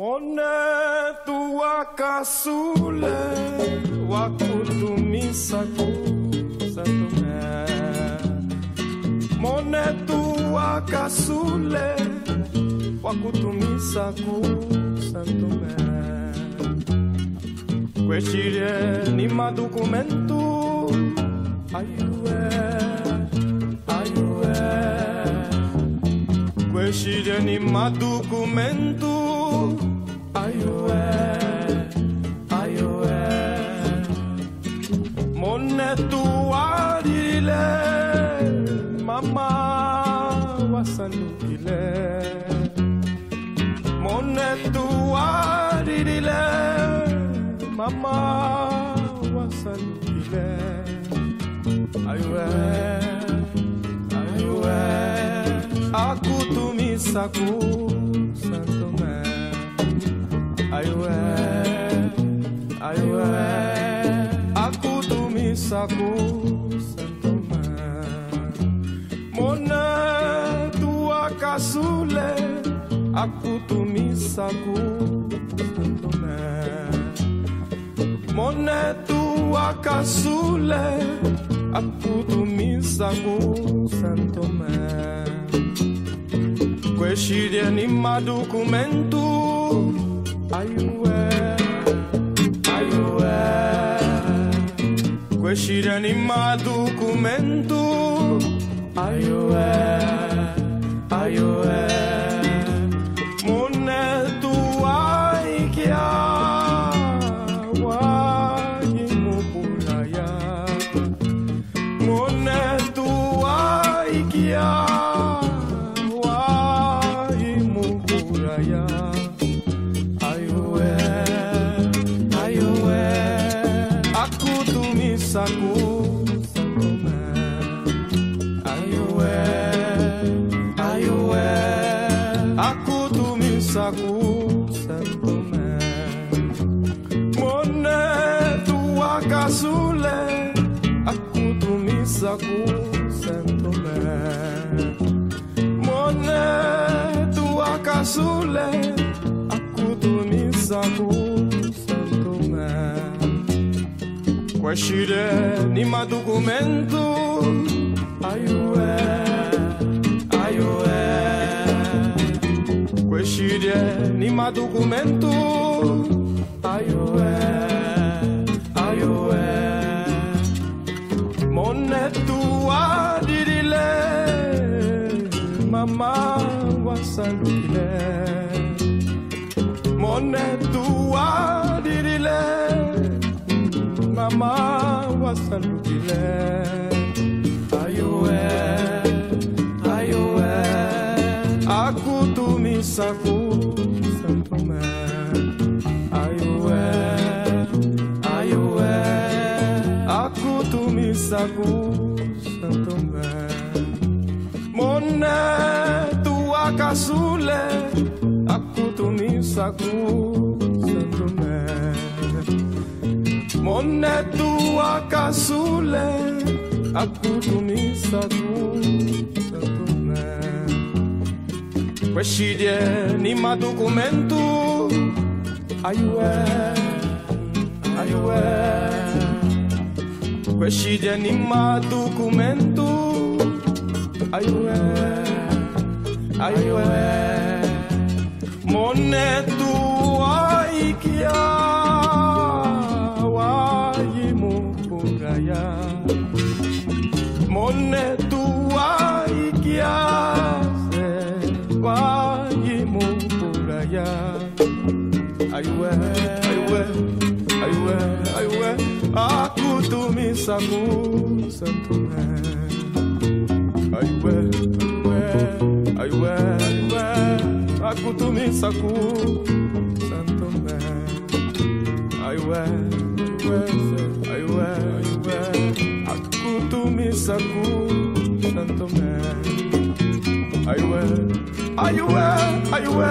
Monetu wakasule wakutumisa kusalume Monetu wakasule wakutumisa kusalume Kweshire ni madokumentu ayue Kweshire ni madokumentu ayue ayue Monetu warile mama wasalukile Monetu warile saco Santo Mé Aiué Aiué Acudo me saco Santo Mé Mona tua caçule Acudo me saco Santo Mé Mona tua caçule Acudo me saco Santo Mé kweshirie ni madokumentu ayue ayue kweshirie ni madokumentu ayue ayue kweshire ni madokumento ayue ni madokumento ayue ayue monetu adirile mama wasalukile monetu adirile mama wasalukile ayue ayue akutumisa kusantome ça gousa tombe Mona tua casule Akutumi ça gousa tombe Mona tua eh, casule Akutumi ça gousa tombe Quescidie nima documento Aiue Aiue akutumisa kusantome mone tuwakasule akutumisa kusantome monetu wakasule akutumisa kusatume kweshidie ni madokumentu ayue ayue kweshidie ni madokumentu ayue ayue monetu aikia wajimupuraya monetu aikiase wajimupuraya ayue ayue ayue ayue akutumisa kusantume ayue ayue ayue ayue akutumisa kusantume ayue ayue ayue ayue akutumisa kusantume ayue ayue ayue